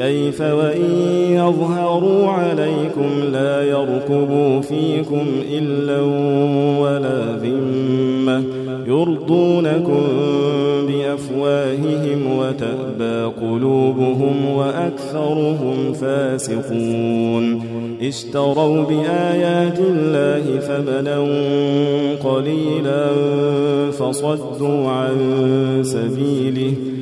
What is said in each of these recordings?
كيف وإن يظهروا عليكم لا يركبوا فيكم إلا ولا ذمة يرضونكم بأفواههم وتأبى قلوبهم وأكثرهم فاسقون اشتروا بآيات الله ثمنا قليلا فصدوا عن سبيله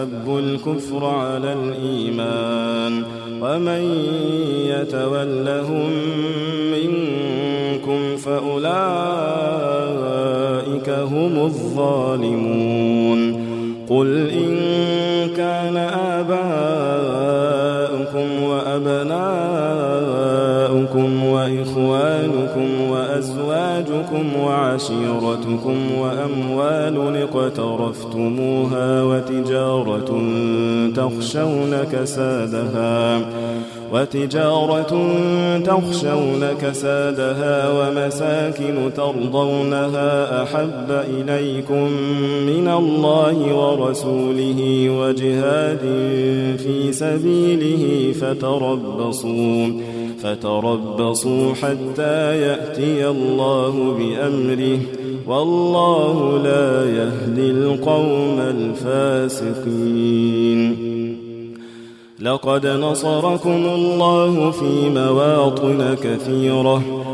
استحبوا الكفر على الإيمان ومن يتولهم منكم فأولئك هم الظالمون قل إن كان آباؤكم وأبناؤكم وإخوانكم وأزواجكم وعشيرتكم وأموال اقترفتموها وتجارة تخشون كسادها وتجارة تخشون كسادها ومساكن ترضونها أحب إليكم من الله ورسوله وجهاد في سبيله فتربصوا. فتربصوا حتى يأتي الله بأمره والله لا يهدي القوم الفاسقين. لقد نصركم الله في مواطن كثيرة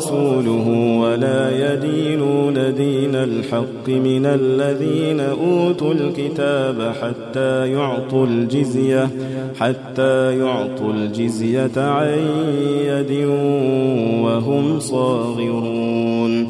ورسوله ولا يدينون دين الحق من الذين أوتوا الكتاب حتى يعطوا الجزية حتى يعطوا الجزية عن يد وهم صاغرون.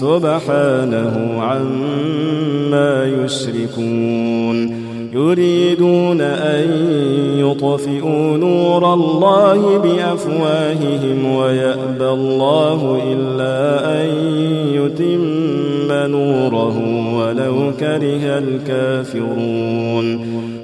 سبحانه عما يشركون. يريدون أن يطفئوا نور الله بأفواههم ويأبى الله إلا أن يتم نوره ولو كره الكافرون.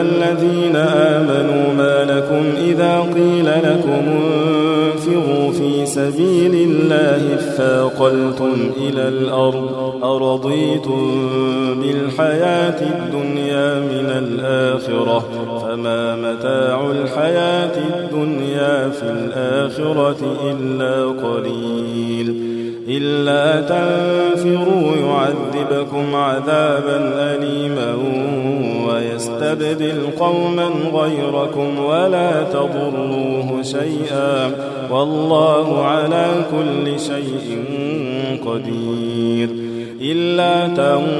الذين آمنوا ما لكم إذا قيل لكم انفروا في سبيل الله اثاقلتم إلى الأرض أرضيتم بالحياة الدنيا قوما غيركم ولا تضروه شيئا والله على كل شيء قدير.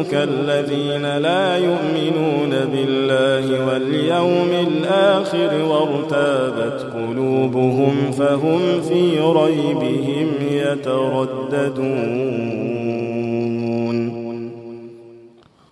يستأذنك الذين لا يؤمنون بالله واليوم الآخر وارتابت قلوبهم فهم في ريبهم يترددون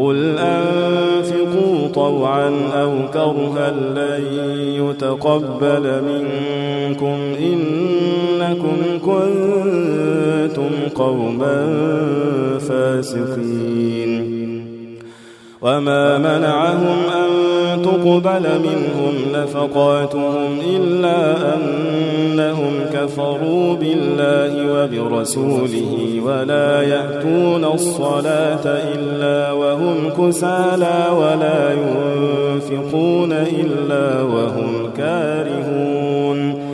قل أنفقوا طوعا أو كرها لن يتقبل منكم إنكم كنتم قوما فاسقين. وما منعهم أن تقبل منهم نفقاتهم إلا أنهم كفروا بالله وبرسوله ولا يأتون الصلاة إلا وهم كسالى ولا ينفقون إلا وهم كارهون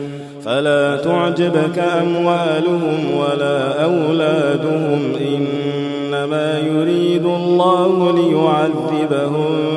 فلا تعجبك أموالهم ولا أولادهم إنما يريد الله ليعذبهم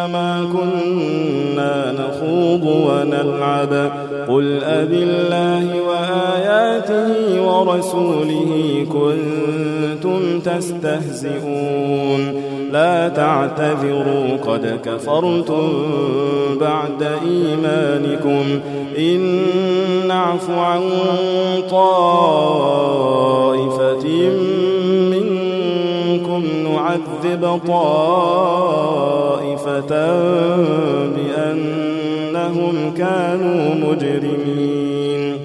إنما كنا نخوض ونلعب. قل أب الله وآياته ورسوله كنتم تستهزئون. لا تعتذروا قد كفرتم بعد إيمانكم. إن نعف عن طائفة نعذب طائفة بأنهم كانوا مجرمين.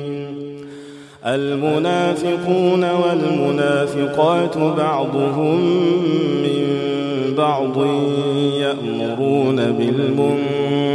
المنافقون والمنافقات بعضهم من بعض يأمرون بالمنكر.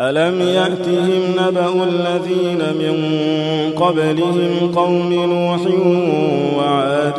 ألم يأتهم نبأ الذين من قبلهم قوم نوح وعاد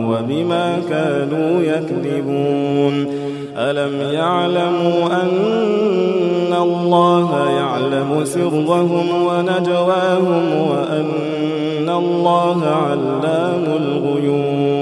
وبما كانوا يكذبون. ألم يعلموا أن الله يعلم سرهم ونجواهم وأن الله علام الغيوب؟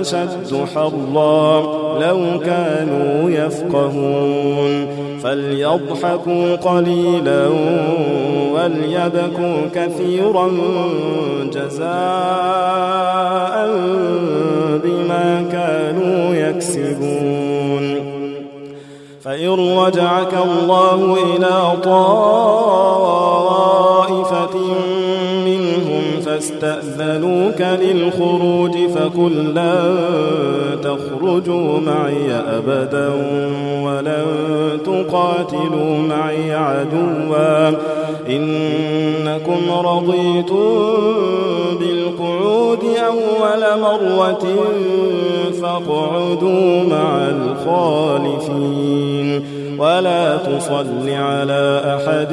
أشد حرا لو كانوا يفقهون. فليضحكوا قليلا وليبكوا كثيرا جزاء بما كانوا يكسبون. فإن رجعك الله إلى طائفة فاستأذنوك للخروج فقل لا تخرجوا معي أبدا ولن تقاتلوا معي عدوا. إنكم رضيتم بالقعود أول مرة فاقعدوا مع الخالفين. ولا تصل على أحد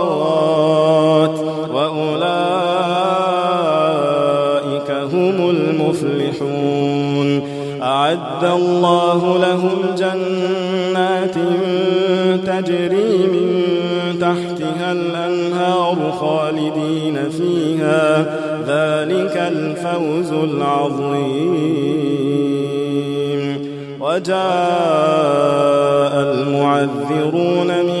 أعد الله لهم جنات تجري من تحتها الأنهار خالدين فيها. ذلك الفوز العظيم. وجاء المعذرون من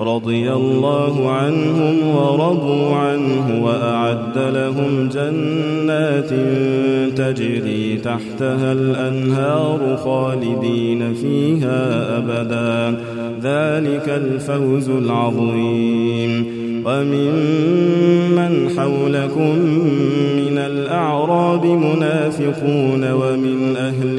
رضي الله عنهم ورضوا عنه وأعد لهم جنات تجري تحتها الأنهار خالدين فيها أبدا. ذلك الفوز العظيم. وممن حولكم من الأعراب منافقون ومن أهل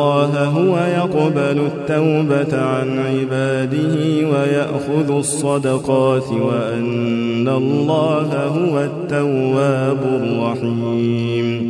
الله هو يقبل التوبة عن عباده ويأخذ الصدقات وأن الله هو التواب الرحيم.